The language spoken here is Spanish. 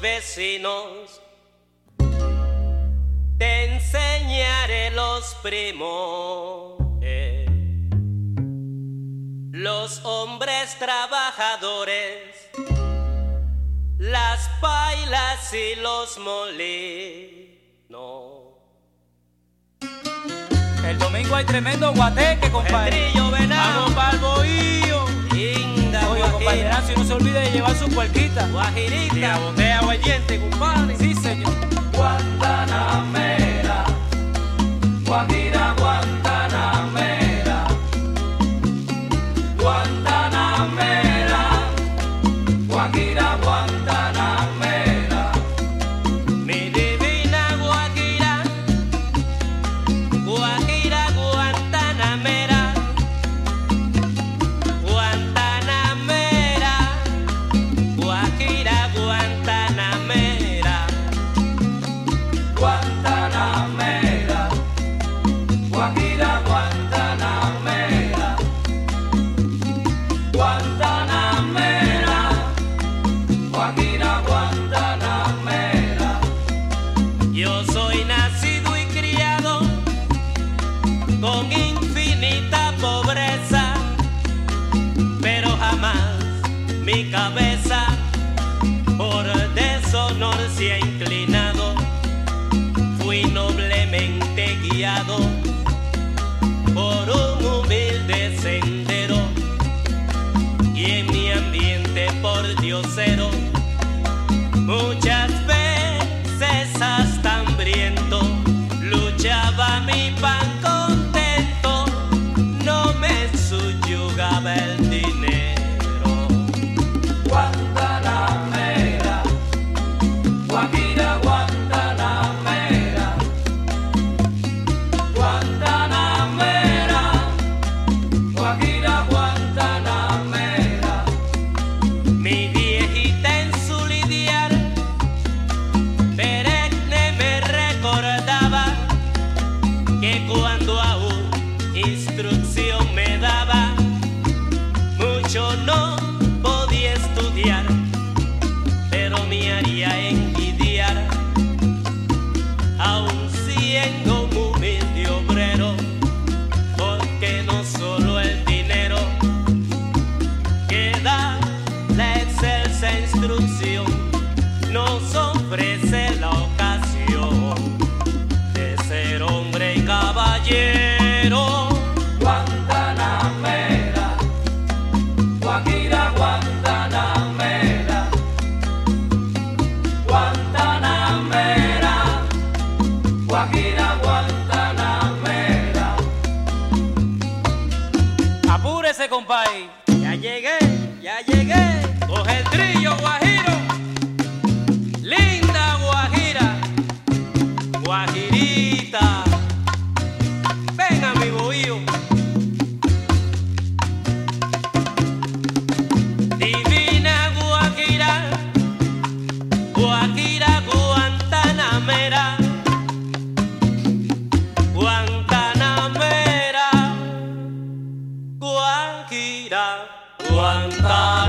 vecinos. Te enseñaré los primos. eh. Los hombres trabajadores, las pailas y los molinos. El domingo hay tremendo guateque, compadre. El trillo venado. Vamos Nancy, no se olvide de llevar su puerquita. Y la guajirita. botella guayente, compadre. Sí, señor. Guantanamera, Guajira mi cabeza por deshonor se ha inclinado. Fui noblemente guiado por un humilde sendero y en mi ambiente por diosero muchas aún Guajira Guantanamera. Apúrese, compadre. Ya llegué, ya llegué. Coge el trillo, guajira. Ta